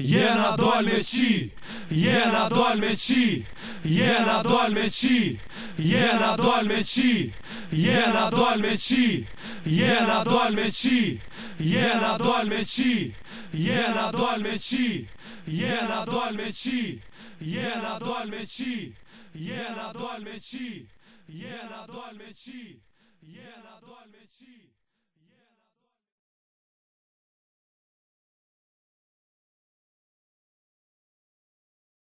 Jena dal me qi, jena dal me qi, jena dal me qi, jena dal me qi, jena dal me qi, jena dal me qi, jena dal me qi, jena dal me qi, jena dal me qi, jena dal me qi, jena dal me qi, jena dal me qi, jena dal me qi.